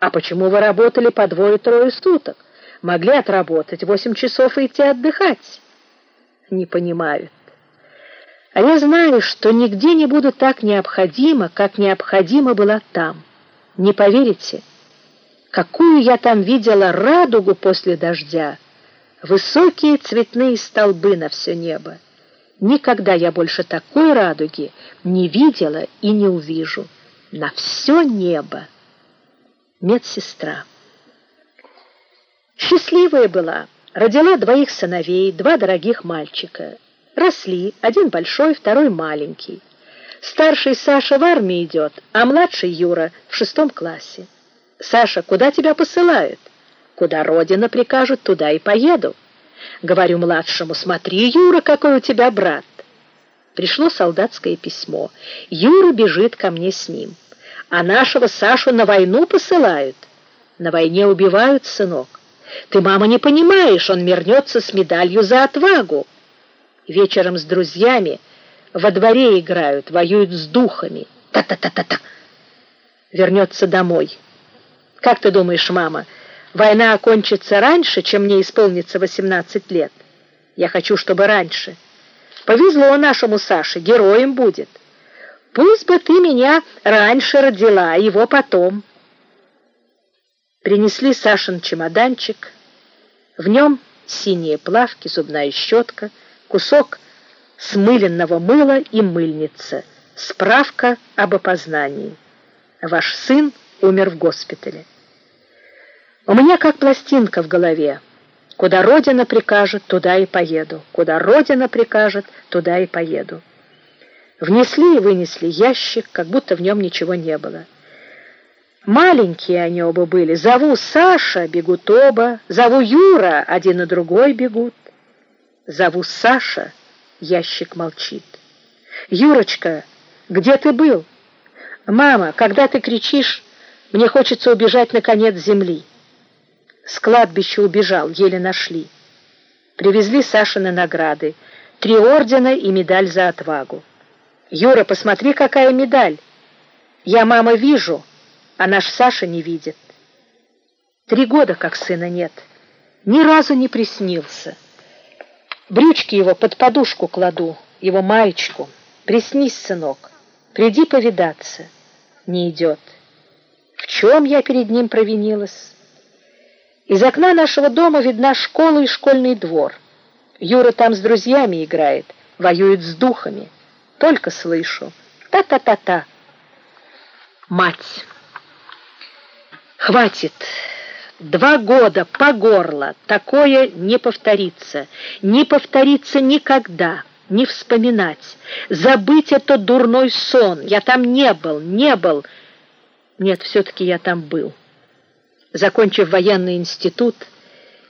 А почему вы работали по двое-трое суток? Могли отработать восемь часов и идти отдыхать. Не понимают. А я знаю, что нигде не буду так необходимо, как необходимо было там. Не поверите, какую я там видела радугу после дождя, высокие цветные столбы на все небо. Никогда я больше такой радуги не видела и не увижу. На все небо. Медсестра. Счастливая была, родила двоих сыновей, два дорогих мальчика. Росли, один большой, второй маленький. Старший Саша в армии идет, а младший Юра в шестом классе. «Саша, куда тебя посылают?» «Куда Родина прикажет, туда и поеду». Говорю младшему, «Смотри, Юра, какой у тебя брат». Пришло солдатское письмо. Юра бежит ко мне с ним. А нашего Сашу на войну посылают. На войне убивают, сынок. Ты, мама, не понимаешь, он вернется с медалью за отвагу. Вечером с друзьями во дворе играют, воюют с духами. Та-та-та-та-та. Вернется домой. Как ты думаешь, мама, война окончится раньше, чем мне исполнится 18 лет? Я хочу, чтобы раньше. Повезло нашему Саше, героем будет. Пусть бы ты меня раньше родила, а его потом. Принесли Сашин чемоданчик. В нем синие плавки, зубная щетка, кусок смыленного мыла и мыльница, справка об опознании. Ваш сын умер в госпитале. У меня как пластинка в голове. Куда Родина прикажет, туда и поеду. Куда Родина прикажет, туда и поеду. Внесли и вынесли ящик, как будто в нем ничего не было. Маленькие они оба были. Зову Саша, бегут оба. Зову Юра, один и другой бегут. Зову Саша, ящик молчит. «Юрочка, где ты был?» «Мама, когда ты кричишь, мне хочется убежать на конец земли». С кладбища убежал, еле нашли. Привезли Сашины награды, три ордена и медаль за отвагу. «Юра, посмотри, какая медаль! Я, мама, вижу!» а наш Саша не видит. Три года как сына нет, ни разу не приснился. Брючки его под подушку кладу, его маечку. Приснись, сынок, приди повидаться. Не идет. В чем я перед ним провинилась? Из окна нашего дома видна школа и школьный двор. Юра там с друзьями играет, воюет с духами. Только слышу. Та-та-та-та. Мать. Хватит. Два года по горло. Такое не повторится. Не повторится никогда. Не вспоминать. Забыть это дурной сон. Я там не был, не был. Нет, все-таки я там был. Закончив военный институт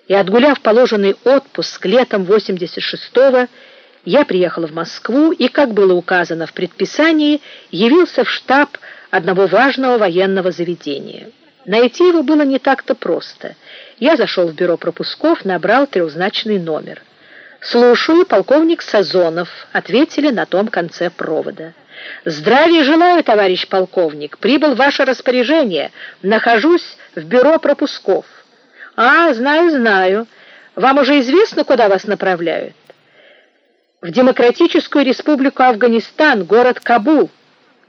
и отгуляв положенный отпуск летом 86-го, я приехала в Москву и, как было указано в предписании, явился в штаб одного важного военного заведения. Найти его было не так-то просто. Я зашел в бюро пропусков, набрал трехзначный номер. «Слушаю, полковник Сазонов», — ответили на том конце провода. «Здравия желаю, товарищ полковник. Прибыл ваше распоряжение. Нахожусь в бюро пропусков». «А, знаю, знаю. Вам уже известно, куда вас направляют?» «В Демократическую Республику Афганистан, город Кабул.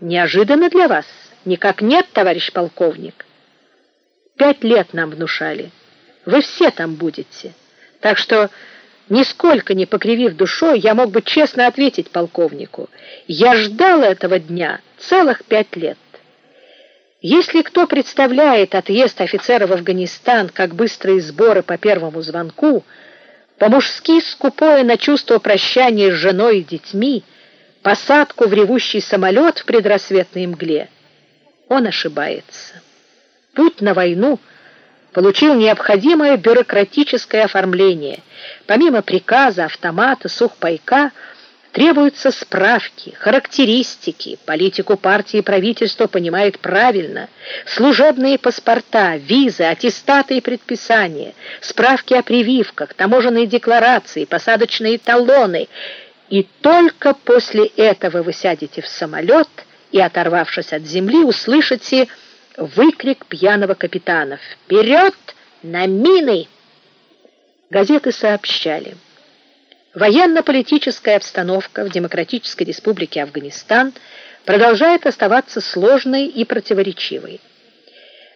Неожиданно для вас? Никак нет, товарищ полковник». Пять лет нам внушали. Вы все там будете. Так что, нисколько не покривив душой, я мог бы честно ответить полковнику. Я ждал этого дня целых пять лет. Если кто представляет отъезд офицера в Афганистан как быстрые сборы по первому звонку, по-мужски скупое на чувство прощания с женой и детьми, посадку в ревущий самолет в предрассветной мгле, он ошибается путь на войну получил необходимое бюрократическое оформление. Помимо приказа, автомата, сухпайка, требуются справки, характеристики, политику партии и правительства понимает правильно, служебные паспорта, визы, аттестаты и предписания, справки о прививках, таможенные декларации, посадочные талоны. И только после этого вы сядете в самолет и, оторвавшись от земли, услышите выкрик пьяного капитана «Вперед на мины!» Газеты сообщали. Военно-политическая обстановка в Демократической Республике Афганистан продолжает оставаться сложной и противоречивой.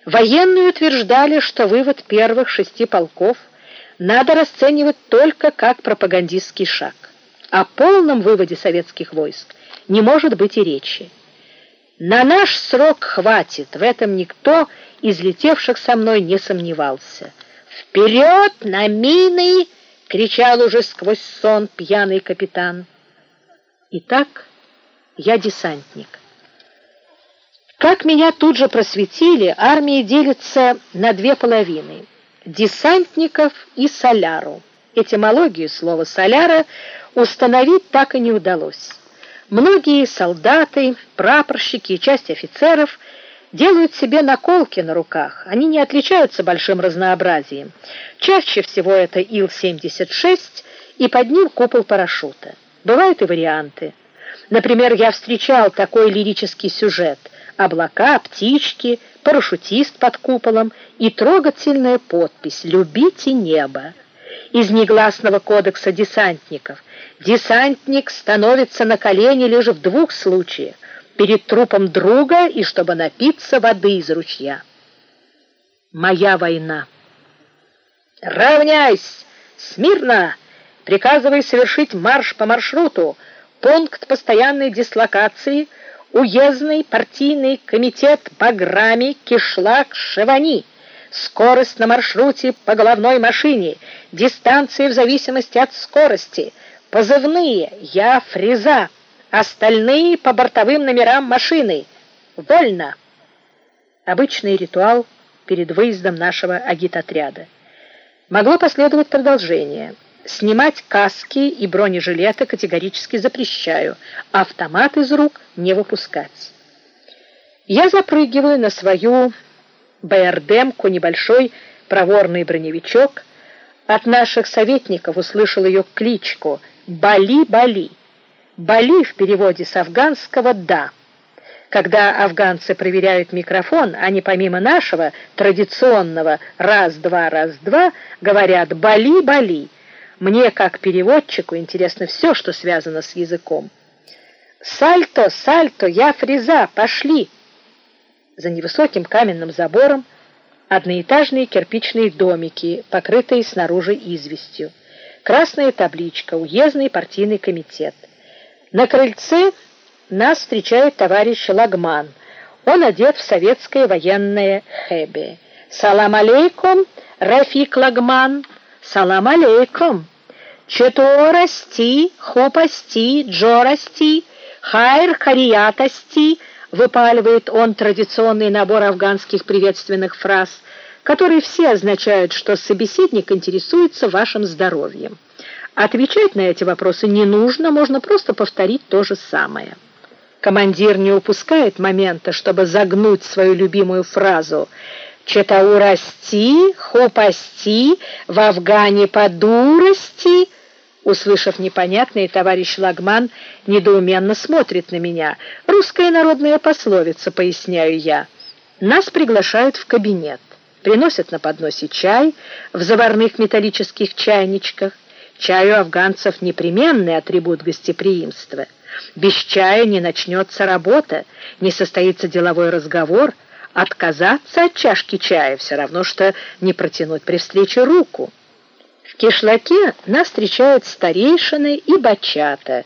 Военные утверждали, что вывод первых шести полков надо расценивать только как пропагандистский шаг. О полном выводе советских войск не может быть и речи. На наш срок хватит, в этом никто из летевших со мной не сомневался. «Вперед на мины!» — кричал уже сквозь сон пьяный капитан. Итак, я десантник. Как меня тут же просветили, армия делится на две половины — десантников и соляру. Этимологию слова «соляра» установить так и не удалось. Многие солдаты, прапорщики и часть офицеров делают себе наколки на руках. Они не отличаются большим разнообразием. Чаще всего это Ил-76 и под ним купол парашюта. Бывают и варианты. Например, я встречал такой лирический сюжет – облака, птички, парашютист под куполом и трогательная подпись «Любите небо». Из негласного кодекса десантников десантник становится на колени лишь в двух случаях перед трупом друга и чтобы напиться воды из ручья. Моя война. Равняйсь! Смирно! Приказывай совершить марш по маршруту. Пункт постоянной дислокации – уездный партийный комитет Баграми, Кишлак, Шевани. Скорость на маршруте по головной машине, дистанции в зависимости от скорости, позывные «Я фреза», остальные по бортовым номерам машины. Вольно! Обычный ритуал перед выездом нашего агитотряда. Могло последовать продолжение – Снимать каски и бронежилеты категорически запрещаю, автомат из рук не выпускать. Я запрыгиваю на свою БРДМку, небольшой проворный броневичок. От наших советников услышал ее кличку «Бали-Бали». «Бали» в переводе с афганского «да». Когда афганцы проверяют микрофон, они помимо нашего традиционного «раз-два, раз-два» говорят «Бали-Бали». Мне, как переводчику, интересно все, что связано с языком. «Сальто, сальто, я фреза, пошли!» За невысоким каменным забором одноэтажные кирпичные домики, покрытые снаружи известью. Красная табличка «Уездный партийный комитет». На крыльце нас встречает товарищ Лагман. Он одет в советское военное хэби. «Салам алейкум, Рафик Лагман!» «Салам алейкум! Чето расти, хупасти, джо расти, хайр хариятасти!» выпаливает он традиционный набор афганских приветственных фраз, которые все означают, что собеседник интересуется вашим здоровьем. Отвечать на эти вопросы не нужно, можно просто повторить то же самое. Командир не упускает момента, чтобы загнуть свою любимую фразу – Читау расти, хупасти, в Афгане подурости. Услышав непонятное, товарищ Лагман недоуменно смотрит на меня. Русская народная пословица, поясняю я. Нас приглашают в кабинет. Приносят на подносе чай в заварных металлических чайничках. Чай у афганцев непременный атрибут гостеприимства. Без чая не начнется работа, не состоится деловой разговор – Отказаться от чашки чая все равно, что не протянуть при встрече руку. В кишлаке нас встречают старейшины и бачата,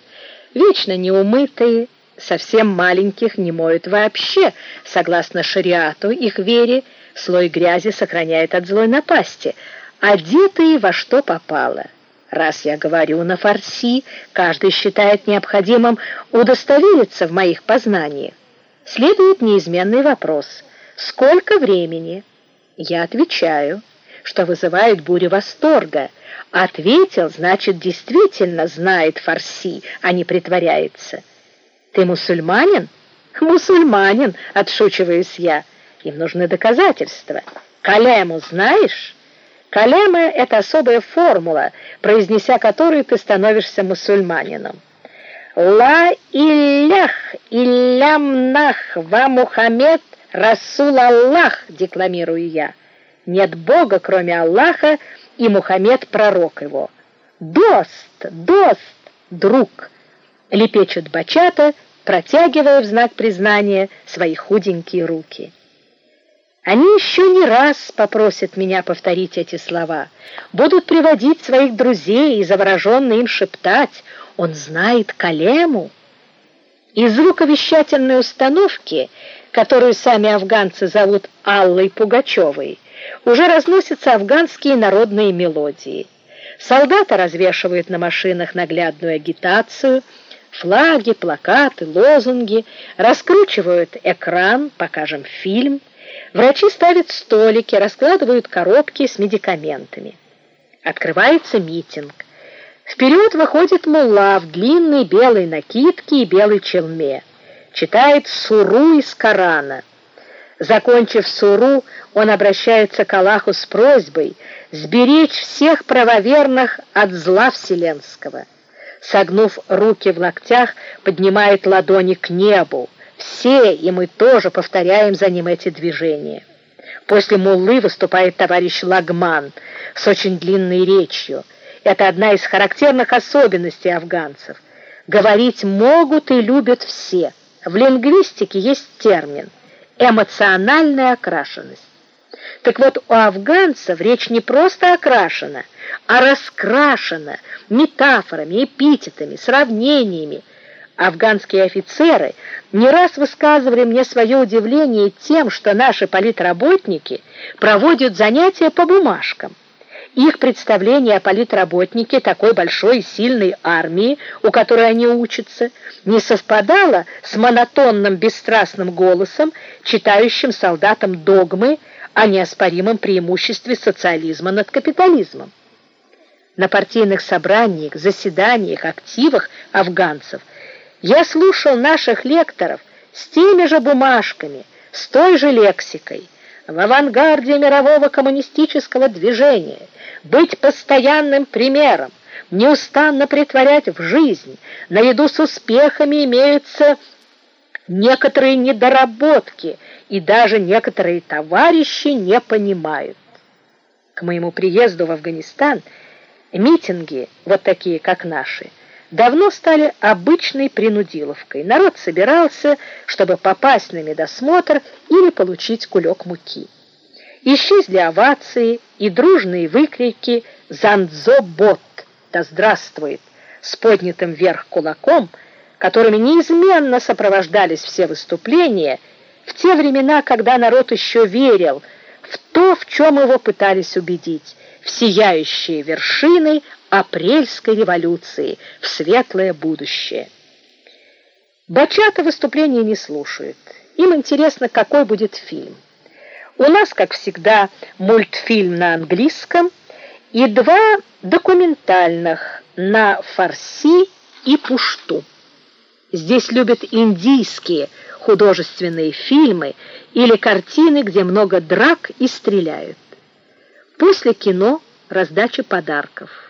вечно неумытые, совсем маленьких не моют вообще, согласно шариату, их вере, слой грязи сохраняет от злой напасти, одетые во что попало. Раз я говорю на фарси, каждый считает необходимым удостовериться в моих познаниях. Следует неизменный вопрос – Сколько времени? Я отвечаю, что вызывает бурю восторга. Ответил, значит, действительно знает фарси, а не притворяется. Ты мусульманин? Мусульманин, отшучиваюсь я. Им нужны доказательства. Калему знаешь? Калема — это особая формула, произнеся которую ты становишься мусульманином. «Ла илях, илям нах, ва Мухаммед «Расул Аллах!» — декламирую я. «Нет Бога, кроме Аллаха, и Мухаммед — пророк его». «Дост! Дост! Друг!» — лепечет бачата, протягивая в знак признания свои худенькие руки. Они еще не раз попросят меня повторить эти слова, будут приводить своих друзей и завороженно им шептать «Он знает Калему». Из звуковещательной установки, которую сами афганцы зовут Аллой Пугачевой, уже разносятся афганские народные мелодии. Солдаты развешивают на машинах наглядную агитацию, флаги, плакаты, лозунги, раскручивают экран, покажем фильм. Врачи ставят столики, раскладывают коробки с медикаментами. Открывается митинг. Вперед выходит мулла в длинной белой накидке и белой челме. Читает суру из Корана. Закончив суру, он обращается к Аллаху с просьбой сберечь всех правоверных от зла вселенского. Согнув руки в локтях, поднимает ладони к небу. Все, и мы тоже повторяем за ним эти движения. После муллы выступает товарищ Лагман с очень длинной речью. Это одна из характерных особенностей афганцев. Говорить могут и любят все. В лингвистике есть термин «эмоциональная окрашенность». Так вот, у афганцев речь не просто окрашена, а раскрашена метафорами, эпитетами, сравнениями. Афганские офицеры не раз высказывали мне свое удивление тем, что наши политработники проводят занятия по бумажкам. Их представление о политработнике такой большой и сильной армии, у которой они учатся, не совпадало с монотонным бесстрастным голосом, читающим солдатам догмы о неоспоримом преимуществе социализма над капитализмом. На партийных собраниях, заседаниях, активах афганцев я слушал наших лекторов с теми же бумажками, с той же лексикой, в авангарде мирового коммунистического движения, быть постоянным примером, неустанно притворять в жизнь. Наряду с успехами имеются некоторые недоработки, и даже некоторые товарищи не понимают. К моему приезду в Афганистан митинги, вот такие, как наши, давно стали обычной принудиловкой. Народ собирался, чтобы попасть на медосмотр или получить кулек муки. Исчезли овации и дружные выкрики «Занзо-бот! Да здравствует!» с поднятым вверх кулаком, которыми неизменно сопровождались все выступления в те времена, когда народ еще верил в то, в чем его пытались убедить, в сияющие вершины апрельской революции, в светлое будущее. Бачата выступления не слушают. Им интересно, какой будет фильм. У нас, как всегда, мультфильм на английском и два документальных на фарси и пушту. Здесь любят индийские художественные фильмы или картины, где много драк и стреляют. После кино раздача подарков.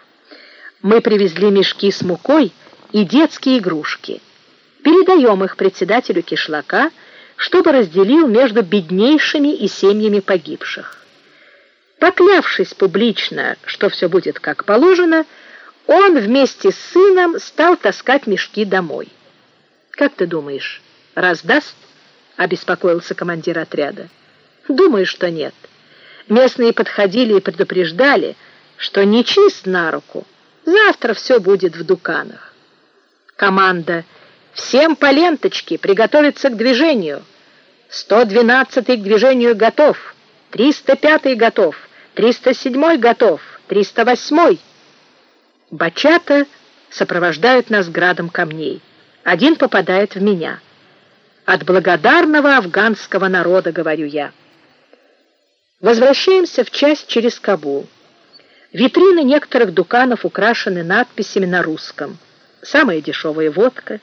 Мы привезли мешки с мукой и детские игрушки. Передаем их председателю кишлака, чтобы разделил между беднейшими и семьями погибших. Поклявшись публично, что все будет как положено, он вместе с сыном стал таскать мешки домой. «Как ты думаешь, раздаст?» — обеспокоился командир отряда. «Думаю, что нет. Местные подходили и предупреждали, что не чист на руку. Завтра все будет в дуканах». Команда «Всем по ленточке, приготовиться к движению!» 112-й к движению готов, 305-й готов, 307-й готов, 308-й. Бачата сопровождают нас градом камней. Один попадает в меня. От благодарного афганского народа, говорю я. Возвращаемся в часть через Кабул. Витрины некоторых дуканов украшены надписями на русском. Самая дешевая водка,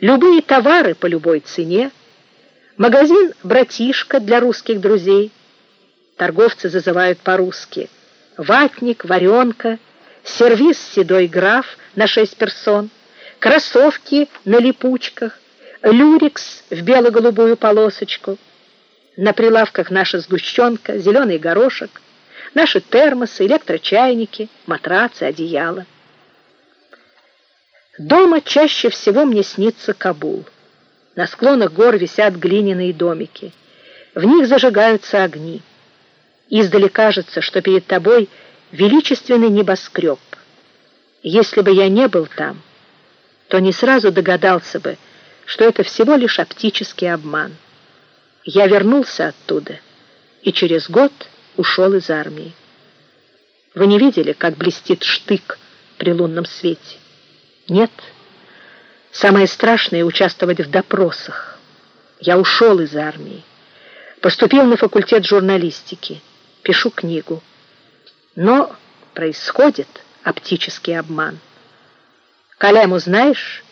любые товары по любой цене, Магазин «Братишка» для русских друзей. Торговцы зазывают по-русски. Ватник, варенка, сервиз «Седой граф» на шесть персон, кроссовки на липучках, люрикс в бело-голубую полосочку. На прилавках наша сгущенка, зеленый горошек, наши термосы, электрочайники, матрацы, одеяла. Дома чаще всего мне снится Кабул. На склонах гор висят глиняные домики. В них зажигаются огни. Издали кажется, что перед тобой величественный небоскреб. Если бы я не был там, то не сразу догадался бы, что это всего лишь оптический обман. Я вернулся оттуда и через год ушел из армии. Вы не видели, как блестит штык при лунном свете? Нет. Самое страшное — участвовать в допросах. Я ушел из армии. Поступил на факультет журналистики. Пишу книгу. Но происходит оптический обман. Калему знаешь?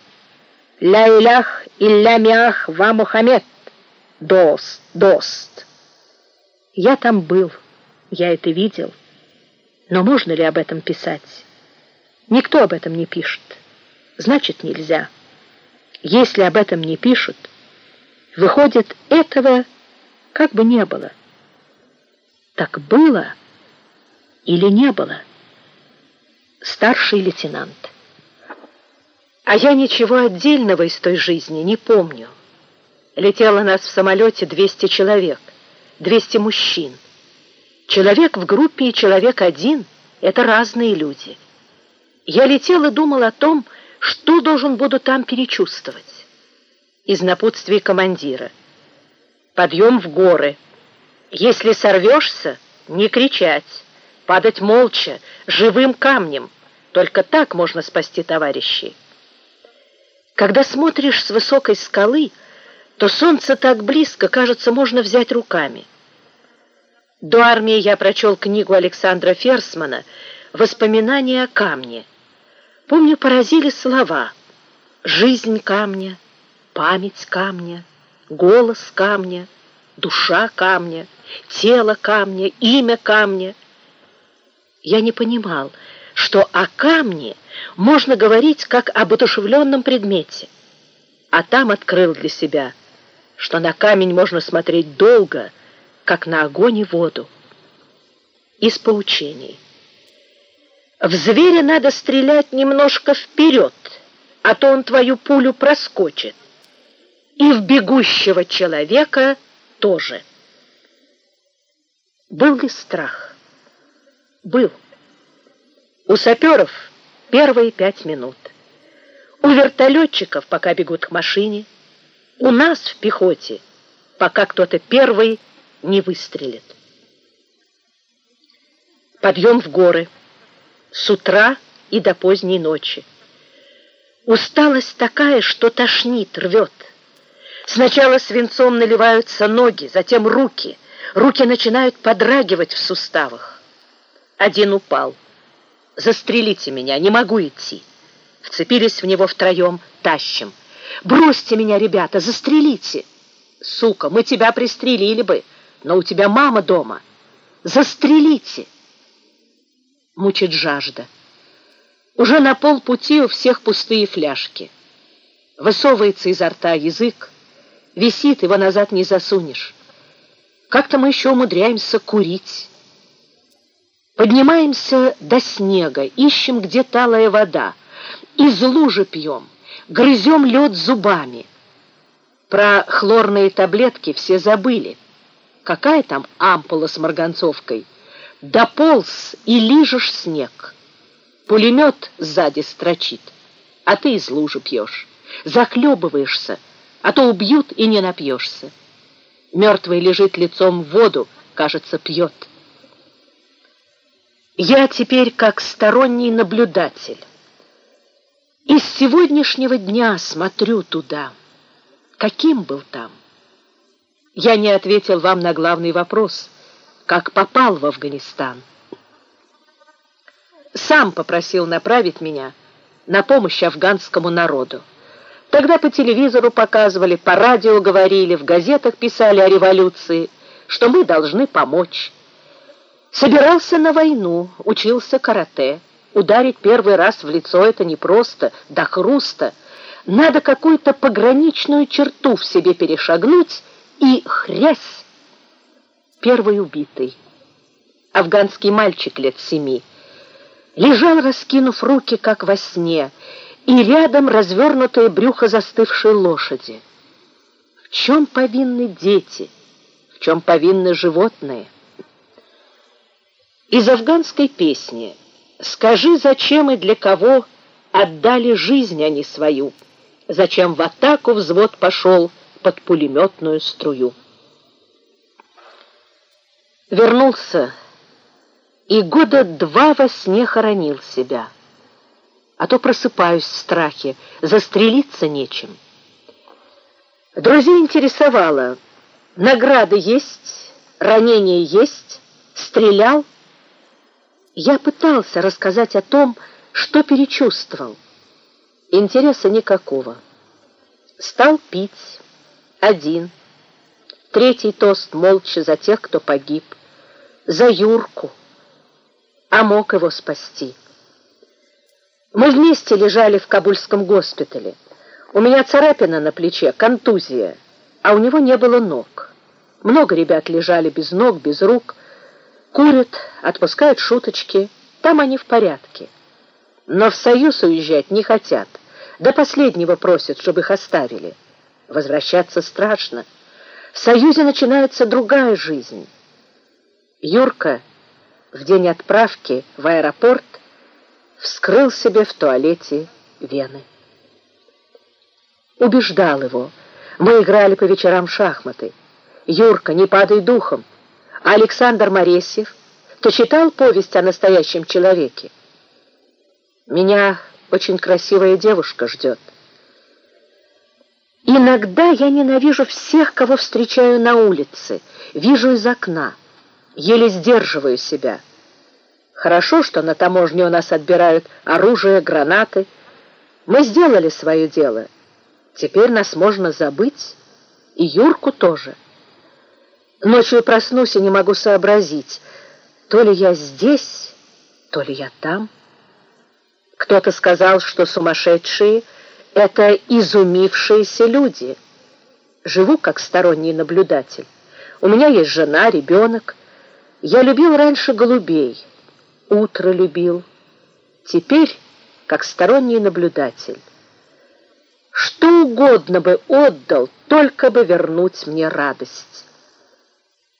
«Ля илях илля миах ва Мухаммед». Дост, дост. Я там был, я это видел. Но можно ли об этом писать? Никто об этом не пишет. Значит, нельзя. Если об этом не пишут, выходит, этого как бы не было. Так было или не было? Старший лейтенант. А я ничего отдельного из той жизни не помню. Летело нас в самолете 200 человек, 200 мужчин. Человек в группе и человек один — это разные люди. Я летел и думал о том, что должен буду там перечувствовать. Из напутствия командира. Подъем в горы. Если сорвешься, не кричать, падать молча, живым камнем. Только так можно спасти товарищей. Когда смотришь с высокой скалы — то солнце так близко, кажется, можно взять руками. До армии я прочел книгу Александра Ферсмана «Воспоминания о камне». Помню, поразили слова «жизнь камня», «память камня», «голос камня», «душа камня», «тело камня», «имя камня». Я не понимал, что о камне можно говорить как об одушевленном предмете, а там открыл для себя – что на камень можно смотреть долго, как на огонь и воду. Из поучений. В зверя надо стрелять немножко вперед, а то он твою пулю проскочит. И в бегущего человека тоже. Был ли страх? Был. У саперов первые пять минут. У вертолетчиков, пока бегут к машине, у нас в пехоте, пока кто-то первый не выстрелит. Подъем в горы с утра и до поздней ночи. Усталость такая, что тошнит, рвет. Сначала свинцом наливаются ноги, затем руки. Руки начинают подрагивать в суставах. Один упал. «Застрелите меня, не могу идти». Вцепились в него втроем, тащим. Бросьте меня, ребята, застрелите. Сука, мы тебя пристрелили бы, но у тебя мама дома. Застрелите. Мучит жажда. Уже на полпути у всех пустые фляжки. Высовывается изо рта язык. Висит, его назад не засунешь. Как-то мы еще умудряемся курить. Поднимаемся до снега, ищем, где талая вода. Из лужи пьем грызем лед зубами. Про хлорные таблетки все забыли. Какая там ампула с марганцовкой? Дополз и лижешь снег. Пулемет сзади строчит, а ты из лужи пьешь. Захлебываешься, а то убьют и не напьешься. Мертвый лежит лицом в воду, кажется, пьет. Я теперь как сторонний наблюдатель. И с сегодняшнего дня смотрю туда. Каким был там? Я не ответил вам на главный вопрос. Как попал в Афганистан? Сам попросил направить меня на помощь афганскому народу. Тогда по телевизору показывали, по радио говорили, в газетах писали о революции, что мы должны помочь. Собирался на войну, учился карате. Ударить первый раз в лицо это непросто, до хруста. Надо какую-то пограничную черту в себе перешагнуть и хрясь первый убитый. Афганский мальчик лет семи. Лежал, раскинув руки, как во сне, и рядом развернутое брюхо застывшей лошади. В чем повинны дети? В чем повинны животные? Из афганской песни «Скажи, зачем и для кого отдали жизнь они свою? Зачем в атаку взвод пошел под пулеметную струю?» Вернулся и года два во сне хоронил себя. А то просыпаюсь в страхе, застрелиться нечем. Друзей интересовало, награды есть, ранения есть, стрелял. Я пытался рассказать о том, что перечувствовал. Интереса никакого. Стал пить один. Третий тост молча за тех, кто погиб. За Юрку. А мог его спасти. Мы вместе лежали в Кабульском госпитале. У меня царапина на плече, контузия, а у него не было ног. Много ребят лежали без ног, без рук, курят, отпускают шуточки. Там они в порядке. Но в Союз уезжать не хотят. До последнего просят, чтобы их оставили. Возвращаться страшно. В Союзе начинается другая жизнь. Юрка в день отправки в аэропорт вскрыл себе в туалете вены убеждал его. Мы играли по вечерам шахматы. Юрка, не падай духом. А Александр Моресьев, ты читал повесть о настоящем человеке? Меня очень красивая девушка ждет. Иногда я ненавижу всех, кого встречаю на улице, вижу из окна, еле сдерживаю себя. Хорошо, что на таможне у нас отбирают оружие, гранаты. Мы сделали свое дело — Теперь нас можно забыть, и Юрку тоже. Ночью проснусь и не могу сообразить, то ли я здесь, то ли я там. Кто-то сказал, что сумасшедшие — это изумившиеся люди. Живу как сторонний наблюдатель. У меня есть жена, ребенок. Я любил раньше голубей, утро любил. Теперь как сторонний наблюдатель. Что угодно бы отдал, только бы вернуть мне радость.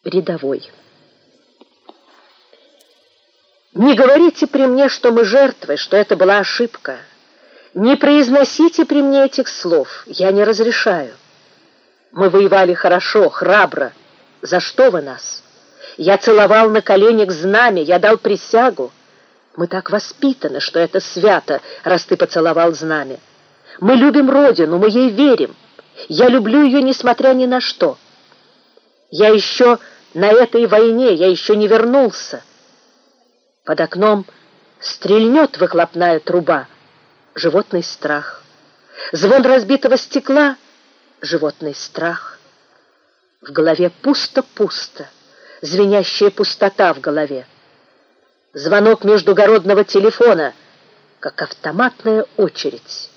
Рядовой. Не говорите при мне, что мы жертвы, что это была ошибка. Не произносите при мне этих слов, я не разрешаю. Мы воевали хорошо, храбро. За что вы нас? Я целовал на коленях знамя, я дал присягу. Мы так воспитаны, что это свято, раз ты поцеловал знамя. Мы любим Родину, мы ей верим. Я люблю ее, несмотря ни на что. Я еще на этой войне, я еще не вернулся. Под окном стрельнет выхлопная труба. Животный страх. Звон разбитого стекла. Животный страх. В голове пусто-пусто. Звенящая пустота в голове. Звонок междугородного телефона, как автоматная очередь.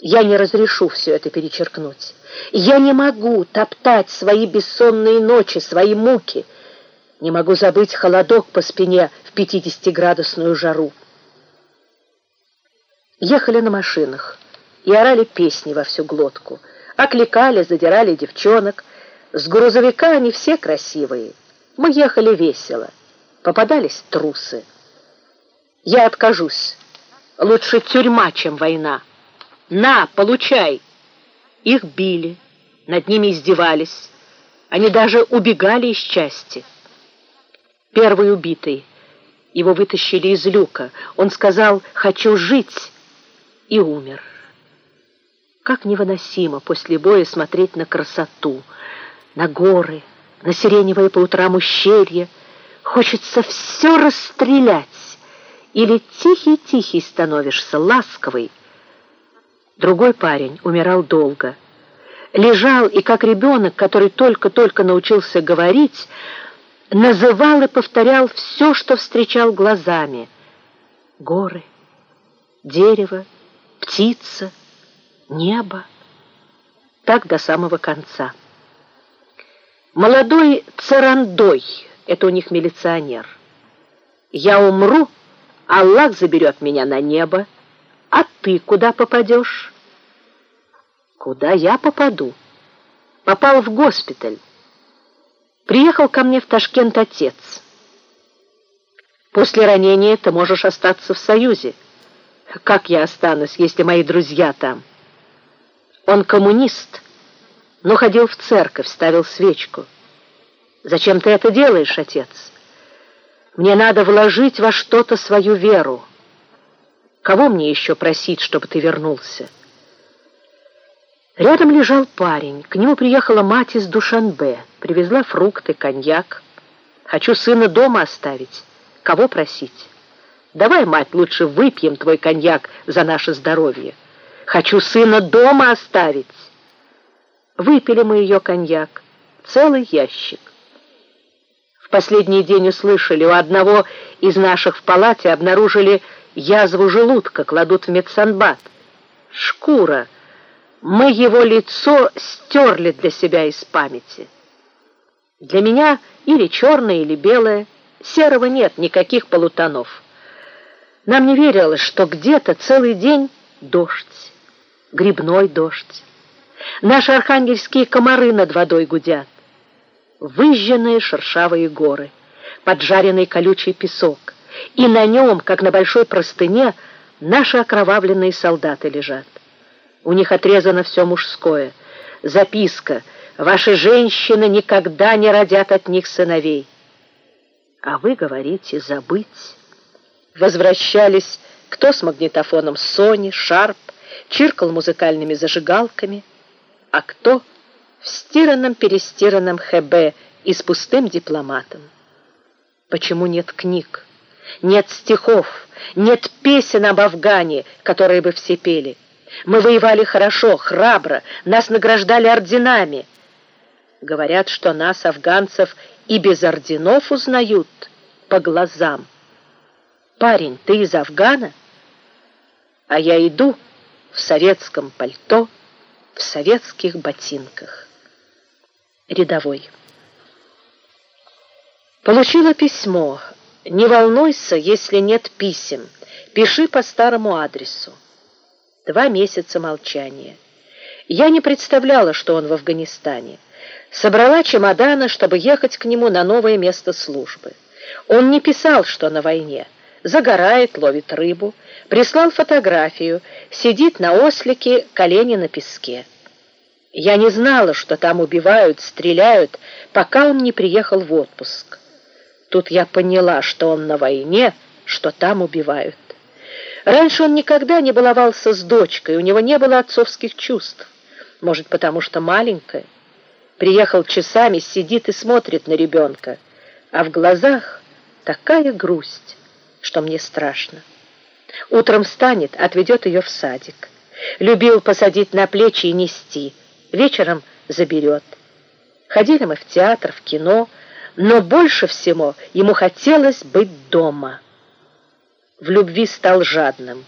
Я не разрешу все это перечеркнуть. Я не могу топтать свои бессонные ночи, свои муки. Не могу забыть холодок по спине в 50-градусную жару. Ехали на машинах и орали песни во всю глотку. Окликали, задирали девчонок. С грузовика они все красивые. Мы ехали весело. Попадались трусы. Я откажусь. Лучше тюрьма, чем война. «На, получай!» Их били, над ними издевались. Они даже убегали из части. Первый убитый. Его вытащили из люка. Он сказал «хочу жить» и умер. Как невыносимо после боя смотреть на красоту, на горы, на сиреневые по утрам ущелья. Хочется все расстрелять. Или тихий-тихий становишься, ласковый, Другой парень умирал долго. Лежал и, как ребенок, который только-только научился говорить, называл и повторял все, что встречал глазами. Горы, дерево, птица, небо. Так до самого конца. Молодой Царандой, это у них милиционер. Я умру, Аллах заберет меня на небо. А ты куда попадешь? Куда я попаду? Попал в госпиталь. Приехал ко мне в Ташкент отец. После ранения ты можешь остаться в Союзе. Как я останусь, если мои друзья там? Он коммунист, но ходил в церковь, ставил свечку. Зачем ты это делаешь, отец? Мне надо вложить во что-то свою веру. Кого мне еще просить, чтобы ты вернулся? Рядом лежал парень. К нему приехала мать из Душанбе. Привезла фрукты, коньяк. Хочу сына дома оставить. Кого просить? Давай, мать, лучше выпьем твой коньяк за наше здоровье. Хочу сына дома оставить. Выпили мы ее коньяк. Целый ящик. В последний день услышали, у одного из наших в палате обнаружили язву желудка, кладут в медсанбат. Шкура. Мы его лицо стерли для себя из памяти. Для меня или черное, или белое. Серого нет, никаких полутонов. Нам не верилось, что где-то целый день дождь, грибной дождь. Наши архангельские комары над водой гудят. Выжженные шершавые горы, поджаренный колючий песок. И на нем, как на большой простыне, наши окровавленные солдаты лежат. У них отрезано все мужское. Записка «Ваши женщины никогда не родят от них сыновей». А вы говорите «забыть». Возвращались кто с магнитофоном Сони, Шарп, чиркал музыкальными зажигалками, а кто в стиранном-перестиранном ХБ и с пустым дипломатом. Почему нет книг, нет стихов, нет песен об Афгане, которые бы все пели? Мы воевали хорошо, храбро, нас награждали орденами. Говорят, что нас, афганцев, и без орденов узнают по глазам. Парень, ты из Афгана? А я иду в советском пальто, в советских ботинках. Рядовой. Получила письмо. Не волнуйся, если нет писем. Пиши по старому адресу. Два месяца молчания. Я не представляла, что он в Афганистане. Собрала чемоданы, чтобы ехать к нему на новое место службы. Он не писал, что на войне. Загорает, ловит рыбу. Прислал фотографию. Сидит на ослике, колени на песке. Я не знала, что там убивают, стреляют, пока он не приехал в отпуск. Тут я поняла, что он на войне, что там убивают. Раньше он никогда не баловался с дочкой, у него не было отцовских чувств. Может, потому что маленькая. Приехал часами, сидит и смотрит на ребенка, а в глазах такая грусть, что мне страшно. Утром встанет, отведет ее в садик. Любил посадить на плечи и нести, вечером заберет. Ходили мы в театр, в кино, но больше всего ему хотелось быть дома в любви стал жадным.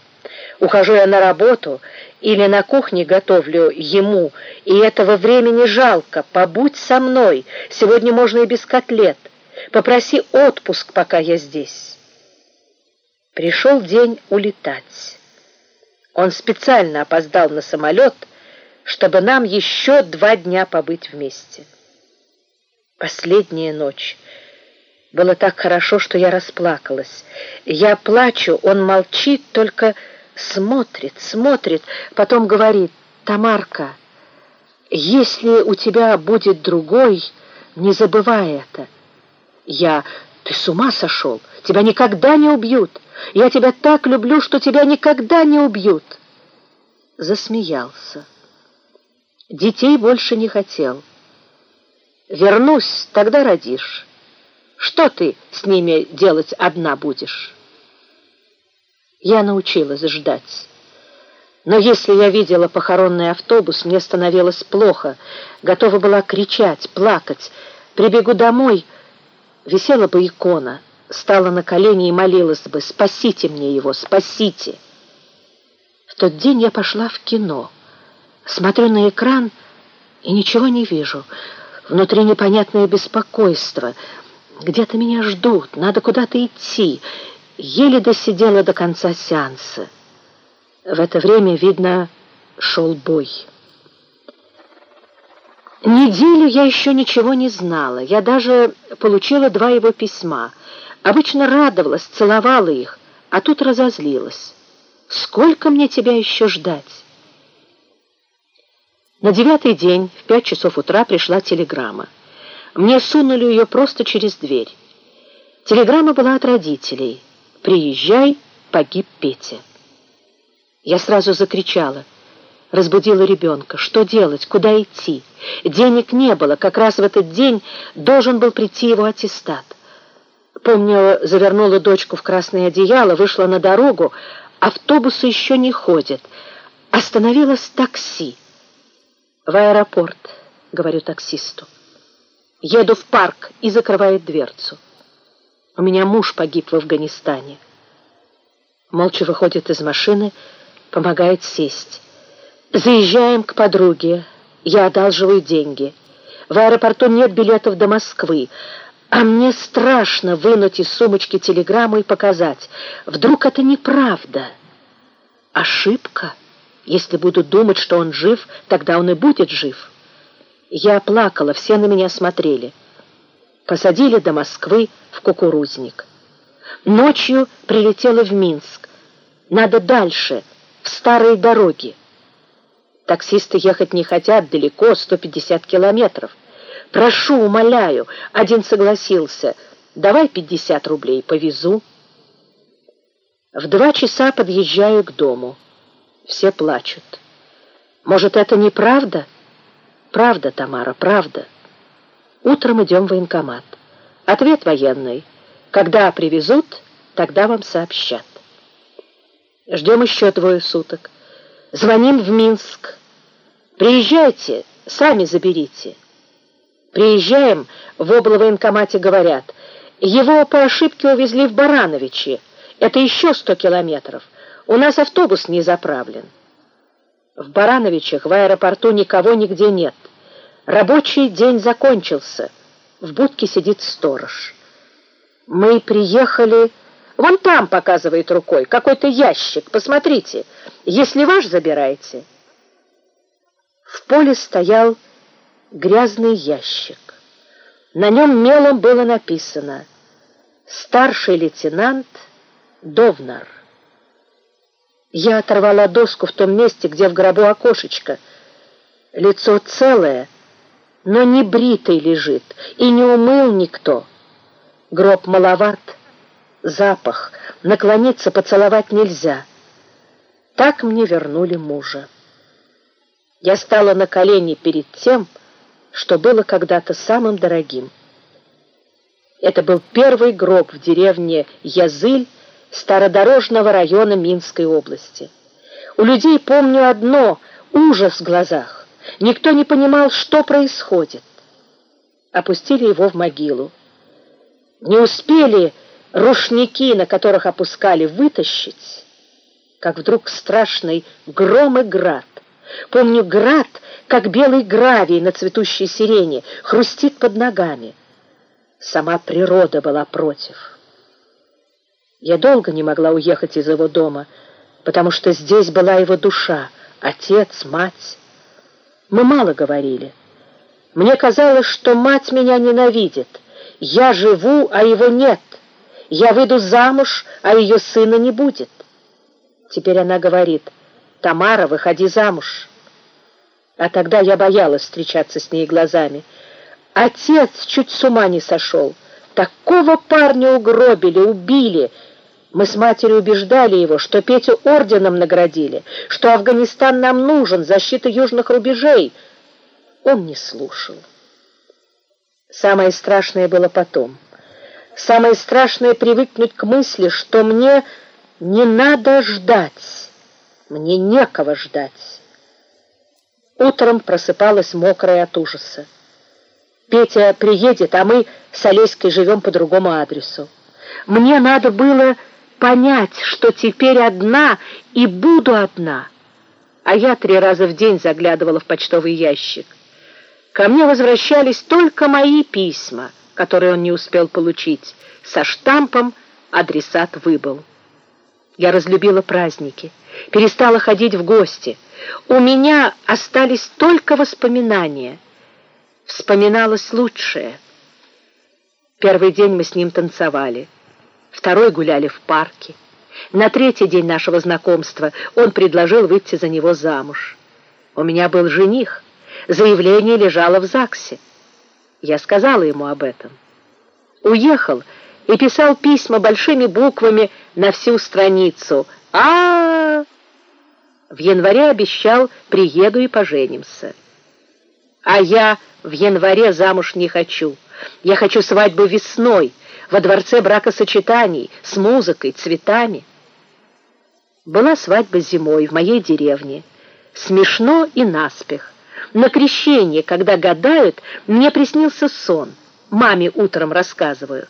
Ухожу я на работу или на кухне готовлю ему, и этого времени жалко. Побудь со мной, сегодня можно и без котлет. Попроси отпуск, пока я здесь. Пришел день улетать. Он специально опоздал на самолет, чтобы нам еще два дня побыть вместе. Последняя ночь — было так хорошо, что я расплакалась. Я плачу, он молчит, только смотрит, смотрит, потом говорит, «Тамарка, если у тебя будет другой, не забывай это». Я, «Ты с ума сошел? Тебя никогда не убьют. Я тебя так люблю, что тебя никогда не убьют». Засмеялся. Детей больше не хотел. «Вернусь, тогда родишь». Что ты с ними делать одна будешь? Я научилась ждать. Но если я видела похоронный автобус, мне становилось плохо. Готова была кричать, плакать. Прибегу домой, висела бы икона, стала на колени и молилась бы, спасите мне его, спасите. В тот день я пошла в кино. Смотрю на экран и ничего не вижу. Внутри непонятное беспокойство. Где-то меня ждут, надо куда-то идти. Еле досидела до конца сеанса. В это время, видно, шел бой. Неделю я еще ничего не знала. Я даже получила два его письма. Обычно радовалась, целовала их, а тут разозлилась. Сколько мне тебя еще ждать? На девятый день в пять часов утра пришла телеграмма. Мне сунули ее просто через дверь. Телеграмма была от родителей. «Приезжай, погиб Петя». Я сразу закричала. Разбудила ребенка. Что делать? Куда идти? Денег не было. Как раз в этот день должен был прийти его аттестат. Помню, завернула дочку в красное одеяло, вышла на дорогу. Автобусы еще не ходят. Остановилось такси. «В аэропорт», — говорю таксисту. «Еду в парк» и закрывает дверцу. У меня муж погиб в Афганистане. Молча выходит из машины, помогает сесть. Заезжаем к подруге. Я одалживаю деньги. В аэропорту нет билетов до Москвы, а мне страшно вынуть из сумочки телеграмму и показать. Вдруг это неправда? Ошибка? Если буду думать, что он жив, тогда он и будет жив. Я плакала, все на меня смотрели. Посадили до Москвы в кукурузник. Ночью прилетела в Минск. Надо дальше, в старые дороги. Таксисты ехать не хотят далеко, 150 километров. Прошу, умоляю, один согласился. Давай 50 рублей, повезу. В два часа подъезжаю к дому. Все плачут. Может, это неправда? Правда, Тамара, правда. Утром идем в военкомат. Ответ военный. Когда привезут, тогда вам сообщат. Ждем еще двое суток. Звоним в Минск. Приезжайте, сами заберите. Приезжаем, в облвоенкомате говорят, его по ошибке увезли в Барановичи. Это еще сто километров. У нас автобус не заправлен. В Барановичах в аэропорту никого нигде нет. Рабочий день закончился. В будке сидит сторож. Мы приехали... Вон там, показывает рукой, какой-то ящик. Посмотрите, если ваш, забирайте. В поле стоял грязный ящик. На нем мелом было написано «Старший лейтенант Довнар». Я оторвала доску в том месте, где в гробу окошечко. Лицо целое, но не бритый лежит, и не умыл никто. Гроб маловат, запах, наклониться, поцеловать нельзя. Так мне вернули мужа. Я стала на колени перед тем, что было когда-то самым дорогим. Это был первый гроб в деревне Языль, стародорожного района Минской области. У людей, помню одно, ужас в глазах. Никто не понимал, что происходит. Опустили его в могилу. Не успели рушники, на которых опускали, вытащить, как вдруг страшный гром и град. Помню град, как белый гравий на цветущей сирене, хрустит под ногами. Сама природа была против. Я долго не могла уехать из его дома, потому что здесь была его душа, отец, мать. Мы мало говорили. Мне казалось, что мать меня ненавидит. Я живу, а его нет. Я выйду замуж, а ее сына не будет. Теперь она говорит, «Тамара, выходи замуж». А тогда я боялась встречаться с ней глазами. Отец чуть с ума не сошел. Такого парня угробили, убили, мы с матерью убеждали его, что Петю орденом наградили, что Афганистан нам нужен, защита южных рубежей. Он не слушал. Самое страшное было потом. Самое страшное привыкнуть к мысли, что мне не надо ждать, мне некого ждать. Утром просыпалась мокрая от ужаса. Петя приедет, а мы с Олеськой живем по другому адресу. Мне надо было понять, что теперь одна и буду одна. А я три раза в день заглядывала в почтовый ящик. Ко мне возвращались только мои письма, которые он не успел получить, со штампом «Адресат выбыл». Я разлюбила праздники, перестала ходить в гости. У меня остались только воспоминания. Вспоминалось лучшее. Первый день мы с ним танцевали, второй гуляли в парке. На третий день нашего знакомства он предложил выйти за него замуж. У меня был жених, заявление лежало в ЗАГСе. Я сказала ему об этом. Уехал и писал письма большими буквами на всю страницу. а, -а, -а В январе обещал, приеду и поженимся. А я в январе замуж не хочу. Я хочу свадьбу весной, во дворце бракосочетаний, с музыкой, цветами. Была свадьба зимой в моей деревне. Смешно и наспех. На крещение, когда гадают, мне приснился сон. Маме утром рассказываю.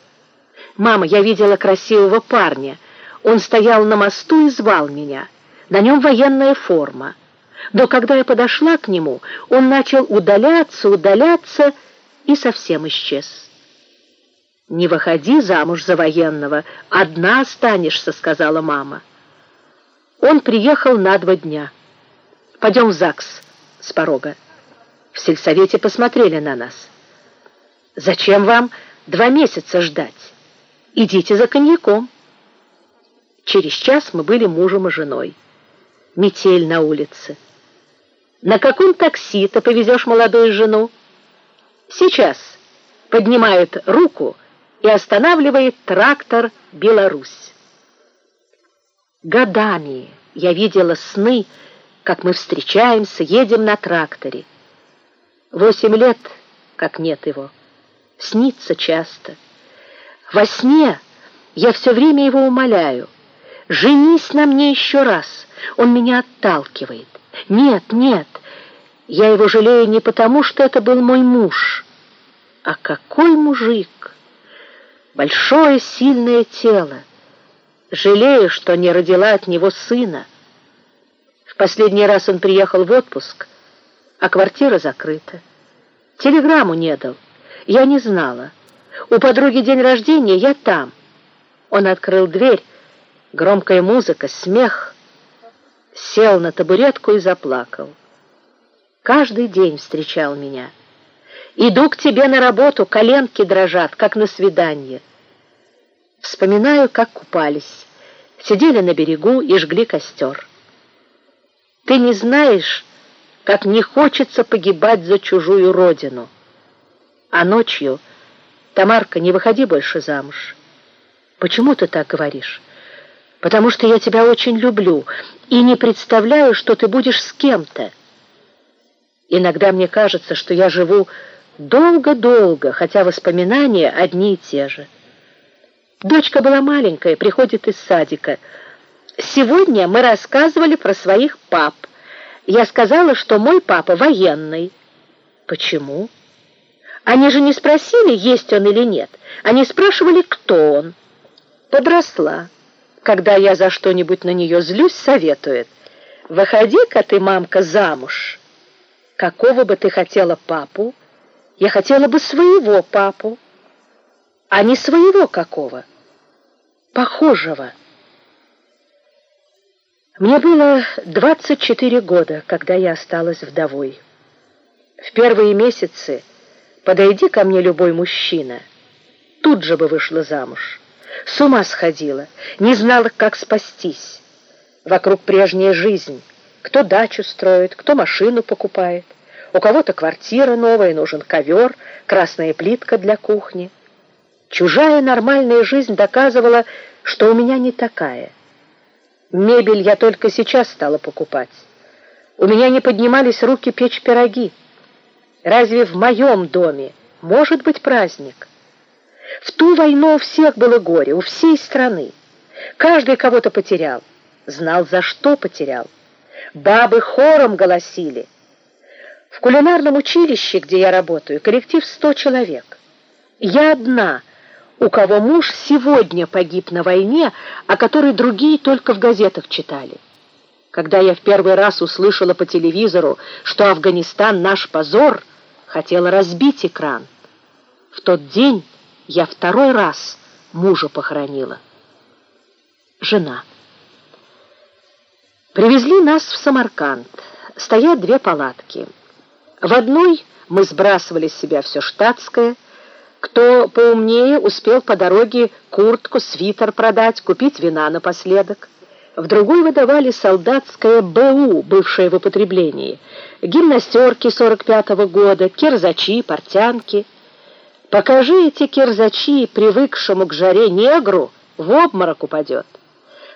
«Мама, я видела красивого парня. Он стоял на мосту и звал меня. На нем военная форма. Но когда я подошла к нему, он начал удаляться, удаляться и совсем исчез». «Не выходи замуж за военного, одна останешься», — сказала мама. Он приехал на два дня. «Пойдем в ЗАГС» с порога. В сельсовете посмотрели на нас. «Зачем вам два месяца ждать? Идите за коньяком». Через час мы были мужем и женой. Метель на улице. «На каком такси ты повезешь молодую жену?» «Сейчас» поднимает руку и останавливает трактор «Беларусь». Годами я видела сны, как мы встречаемся, едем на тракторе. Восемь лет, как нет его. Снится часто. Во сне я все время его умоляю. «Женись на мне еще раз!» Он меня отталкивает. «Нет, нет!» Я его жалею не потому, что это был мой муж. А какой мужик! Большое сильное тело. Жалею, что не родила от него сына. В последний раз он приехал в отпуск, а квартира закрыта. Телеграмму не дал. Я не знала. У подруги день рождения, я там. Он открыл дверь, громкая музыка, смех. Сел на табуретку и заплакал. Каждый день встречал меня. Иду к тебе на работу, коленки дрожат, как на свидание. Вспоминаю, как купались. Сидели на берегу и жгли костер. Ты не знаешь, как не хочется погибать за чужую родину. А ночью, Тамарка, не выходи больше замуж. Почему ты так говоришь? Потому что я тебя очень люблю и не представляю, что ты будешь с кем-то. Иногда мне кажется, что я живу долго-долго, хотя воспоминания одни и те же. Дочка была маленькая, приходит из садика. Сегодня мы рассказывали про своих пап. Я сказала, что мой папа военный. Почему? Они же не спросили, есть он или нет. Они спрашивали, кто он. Подросла. Когда я за что-нибудь на нее злюсь, советует. Выходи-ка ты, мамка, замуж. Какого бы ты хотела папу? Я хотела бы своего папу. А не своего какого? Похожего. Мне было 24 года, когда я осталась вдовой. В первые месяцы подойди ко мне любой мужчина, тут же бы вышла замуж. С ума сходила, не знала, как спастись. Вокруг прежняя жизнь. Кто дачу строит, кто машину покупает. У кого-то квартира новая, нужен ковер, красная плитка для кухни. Чужая нормальная жизнь доказывала, что у меня не такая. Мебель я только сейчас стала покупать. У меня не поднимались руки печь пироги. Разве в моем доме может быть праздник? В ту войну у всех было горе, у всей страны. Каждый кого-то потерял, знал, за что потерял. Бабы хором голосили. В кулинарном училище, где я работаю, коллектив сто человек. Я одна — у кого муж сегодня погиб на войне, о которой другие только в газетах читали. Когда я в первый раз услышала по телевизору, что Афганистан наш позор, хотела разбить экран. В тот день я второй раз мужа похоронила. Жена. Привезли нас в Самарканд. Стоят две палатки. В одной мы сбрасывали с себя все штатское, кто поумнее успел по дороге куртку, свитер продать, купить вина напоследок. В другой выдавали солдатское БУ, бывшее в употреблении, гимнастерки 45-го года, кирзачи, портянки. Покажи эти кирзачи привыкшему к жаре негру, в обморок упадет.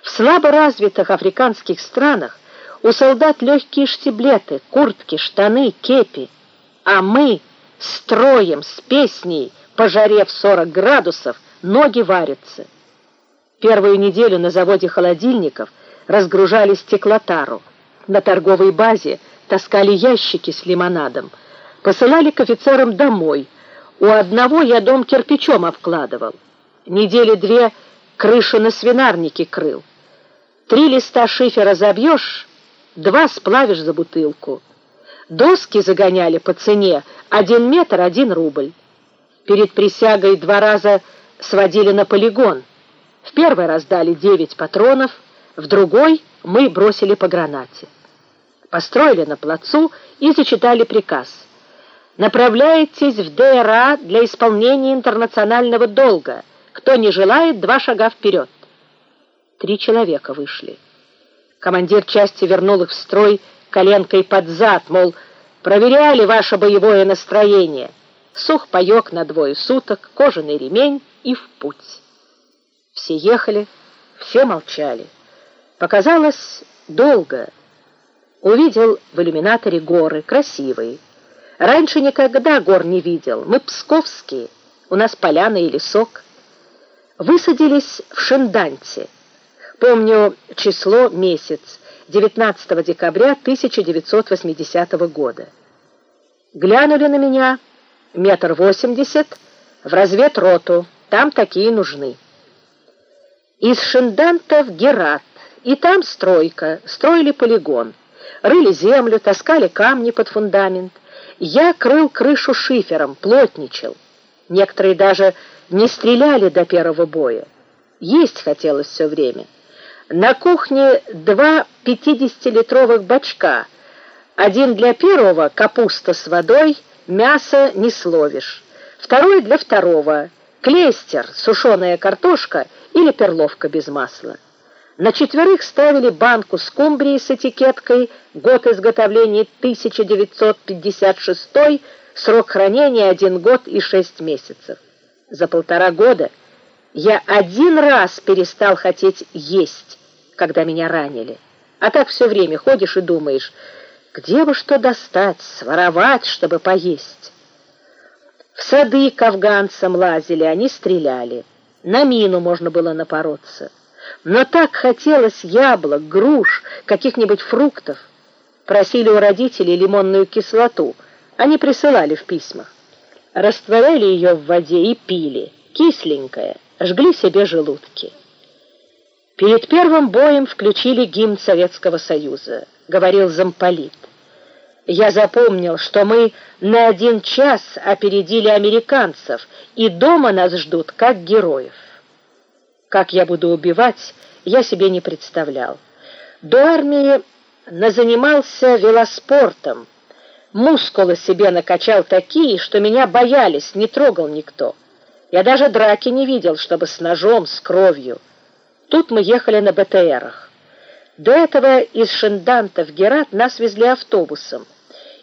В слабо развитых африканских странах у солдат легкие штиблеты, куртки, штаны, кепи, а мы строим с песней по жаре в 40 градусов, ноги варятся. Первую неделю на заводе холодильников разгружали стеклотару. На торговой базе таскали ящики с лимонадом. Посылали к офицерам домой. У одного я дом кирпичом обкладывал. Недели две крышу на свинарнике крыл. Три листа шифера забьешь, два сплавишь за бутылку. Доски загоняли по цене один метр, один рубль. Перед присягой два раза сводили на полигон. В первый раз дали девять патронов, в другой мы бросили по гранате. Построили на плацу и зачитали приказ. Направляйтесь в ДРА для исполнения интернационального долга. Кто не желает, два шага вперед. Три человека вышли. Командир части вернул их в строй коленкой под зад, мол, проверяли ваше боевое настроение. Сух паёк на двое суток, кожаный ремень и в путь. Все ехали, все молчали. Показалось долго. Увидел в иллюминаторе горы, красивые. Раньше никогда гор не видел. Мы псковские, у нас поляна и лесок. Высадились в Шинданте. Помню число, месяц, 19 декабря 1980 года. Глянули на меня, метр восемьдесят, в разведроту, там такие нужны. Из Шинданта в Герат, и там стройка, строили полигон, рыли землю, таскали камни под фундамент. Я крыл крышу шифером, плотничал. Некоторые даже не стреляли до первого боя. Есть хотелось все время. На кухне два 50-литровых бачка. Один для первого — капуста с водой, мясо не словишь. Второй для второго — клейстер, сушеная картошка или перловка без масла. На четверых ставили банку скумбрии с этикеткой «Год изготовления 1956, срок хранения один год и шесть месяцев». За полтора года я один раз перестал хотеть есть, когда меня ранили. А так все время ходишь и думаешь, где бы что достать, своровать, чтобы поесть. В сады к афганцам лазили, они стреляли. На мину можно было напороться. Но так хотелось яблок, груш, каких-нибудь фруктов. Просили у родителей лимонную кислоту. Они присылали в письмах. Растворяли ее в воде и пили. Кисленькая. Жгли себе желудки. Перед первым боем включили гимн Советского Союза, говорил замполит. Я запомнил, что мы на один час опередили американцев, и дома нас ждут как героев. Как я буду убивать, я себе не представлял. До армии назанимался велоспортом, мускулы себе накачал такие, что меня боялись, не трогал никто. Я даже драки не видел, чтобы с ножом, с кровью. Тут мы ехали на БТРах. До этого из Шинданта в Герат нас везли автобусом.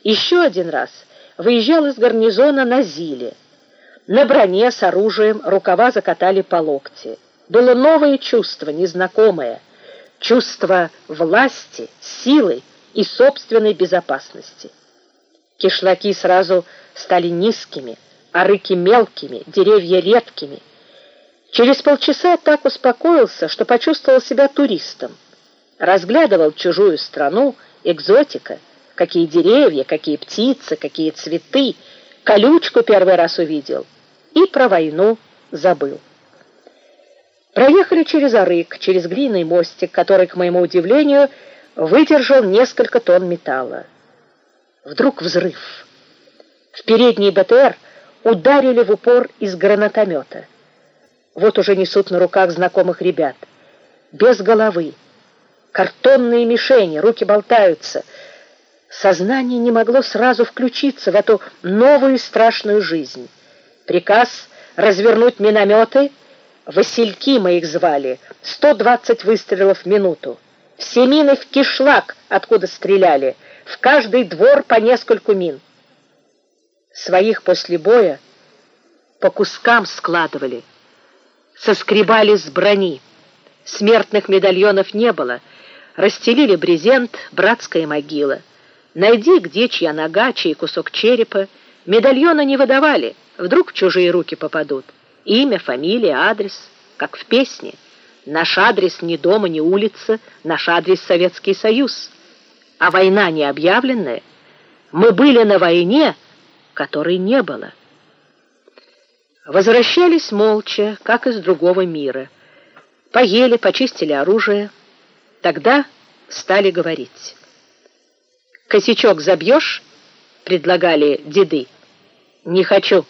Еще один раз выезжал из гарнизона на Зиле. На броне с оружием рукава закатали по локти. Было новое чувство, незнакомое. Чувство власти, силы и собственной безопасности. Кишлаки сразу стали низкими, а рыки мелкими, деревья редкими. Через полчаса так успокоился, что почувствовал себя туристом. Разглядывал чужую страну, экзотика, какие деревья, какие птицы, какие цветы. Колючку первый раз увидел и про войну забыл. Проехали через Арык, через глиняный мостик, который, к моему удивлению, выдержал несколько тонн металла. Вдруг взрыв. В передний БТР ударили в упор из гранатомета. Вот уже несут на руках знакомых ребят. Без головы. Картонные мишени, руки болтаются. Сознание не могло сразу включиться в эту новую страшную жизнь. Приказ развернуть минометы, Васильки мы их звали, 120 выстрелов в минуту. Все мины в кишлак, откуда стреляли, в каждый двор по нескольку мин. Своих после боя по кускам складывали, соскребали с брони. Смертных медальонов не было, расстелили брезент, братская могила. Найди, где чья нога, чей кусок черепа. Медальона не выдавали, вдруг чужие руки попадут. Имя, фамилия, адрес, как в песне. Наш адрес ни дома, ни улица, наш адрес Советский Союз. А война не объявленная. Мы были на войне, которой не было. Возвращались молча, как из другого мира. Поели, почистили оружие. Тогда стали говорить. «Косячок забьешь?» — предлагали деды. «Не хочу.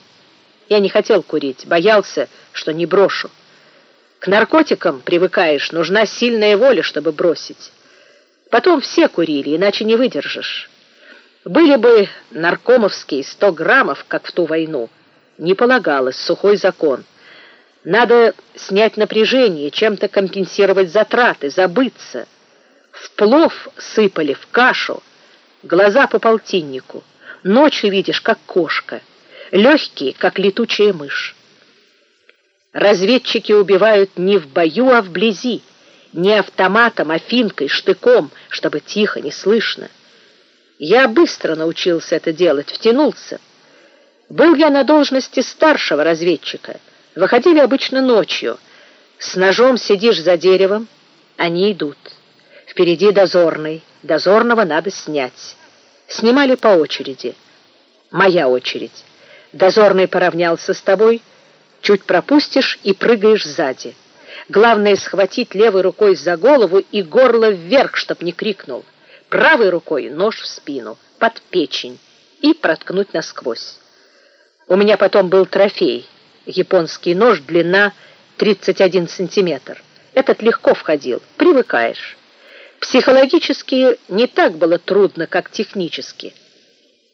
Я не хотел курить, боялся, что не брошу. К наркотикам привыкаешь, нужна сильная воля, чтобы бросить. Потом все курили, иначе не выдержишь. Были бы наркомовские сто граммов, как в ту войну, не полагалось, сухой закон. Надо снять напряжение, чем-то компенсировать затраты, забыться. В плов сыпали, в кашу, глаза по полтиннику. Ночью видишь, как кошка, легкие, как летучая мышь. Разведчики убивают не в бою, а вблизи, не автоматом, а финкой, штыком, чтобы тихо, не слышно. Я быстро научился это делать, втянулся. Был я на должности старшего разведчика. Выходили обычно ночью. С ножом сидишь за деревом, они идут. Впереди дозорный. Дозорного надо снять. Снимали по очереди. Моя очередь. Дозорный поравнялся с тобой, чуть пропустишь и прыгаешь сзади. Главное схватить левой рукой за голову и горло вверх, чтоб не крикнул. Правой рукой нож в спину, под печень и проткнуть насквозь. У меня потом был трофей, японский нож, длина 31 сантиметр. Этот легко входил, привыкаешь. Психологически не так было трудно, как технически.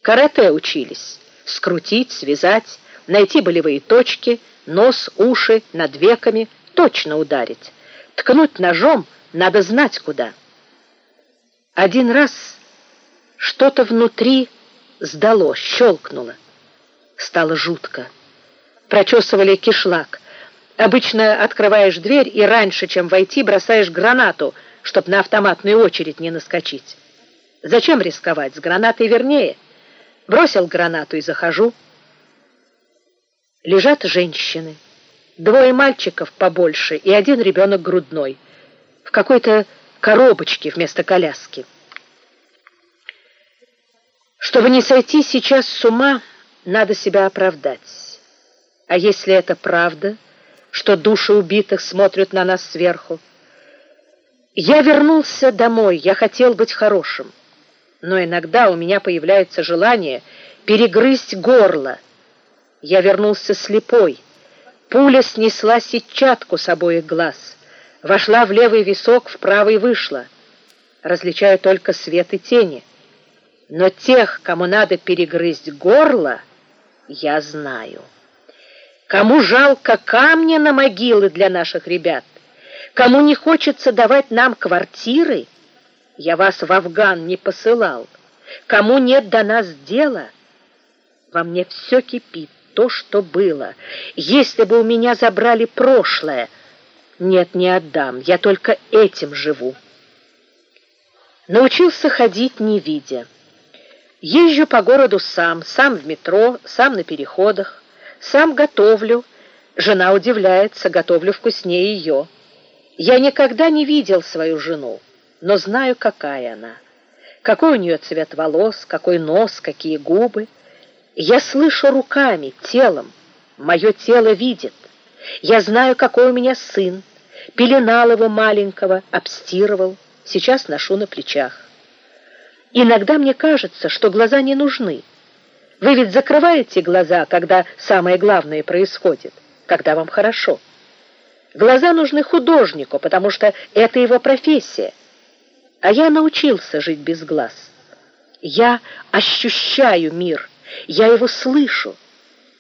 Карате учились. Скрутить, связать, найти болевые точки, нос, уши, над веками, точно ударить. Ткнуть ножом надо знать куда. Один раз что-то внутри сдало, щелкнуло. Стало жутко. Прочесывали кишлак. Обычно открываешь дверь и раньше, чем войти, бросаешь гранату, чтоб на автоматную очередь не наскочить. Зачем рисковать? С гранатой вернее. Бросил гранату и захожу. Лежат женщины. Двое мальчиков побольше и один ребенок грудной. В какой-то коробочке вместо коляски. Чтобы не сойти сейчас с ума, надо себя оправдать. А если это правда, что души убитых смотрят на нас сверху? Я вернулся домой, я хотел быть хорошим но иногда у меня появляется желание перегрызть горло. Я вернулся слепой. Пуля снесла сетчатку с обоих глаз, вошла в левый висок, в правый вышла. Различаю только свет и тени. Но тех, кому надо перегрызть горло, я знаю. Кому жалко камня на могилы для наших ребят, кому не хочется давать нам квартиры, я вас в Афган не посылал. Кому нет до нас дела? Во мне все кипит, то, что было. Если бы у меня забрали прошлое... Нет, не отдам, я только этим живу. Научился ходить, не видя. Езжу по городу сам, сам в метро, сам на переходах, сам готовлю. Жена удивляется, готовлю вкуснее ее. Я никогда не видел свою жену но знаю, какая она. Какой у нее цвет волос, какой нос, какие губы. Я слышу руками, телом. Мое тело видит. Я знаю, какой у меня сын. Пеленал его маленького, обстирывал. Сейчас ношу на плечах. Иногда мне кажется, что глаза не нужны. Вы ведь закрываете глаза, когда самое главное происходит, когда вам хорошо. Глаза нужны художнику, потому что это его профессия. А я научился жить без глаз. Я ощущаю мир, я его слышу.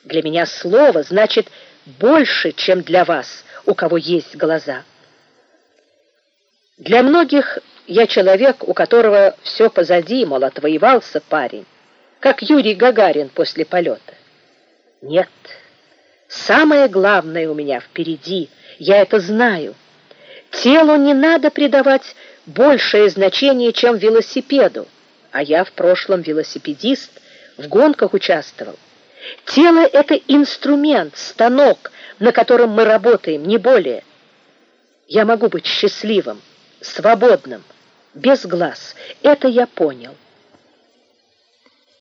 Для меня слово значит больше, чем для вас, у кого есть глаза. Для многих я человек, у которого все позади, мол, отвоевался парень, как Юрий Гагарин после полета. Нет, самое главное у меня впереди, я это знаю. Телу не надо придавать большее значение, чем велосипеду, а я в прошлом велосипедист, в гонках участвовал. Тело — это инструмент, станок, на котором мы работаем, не более. Я могу быть счастливым, свободным, без глаз. Это я понял.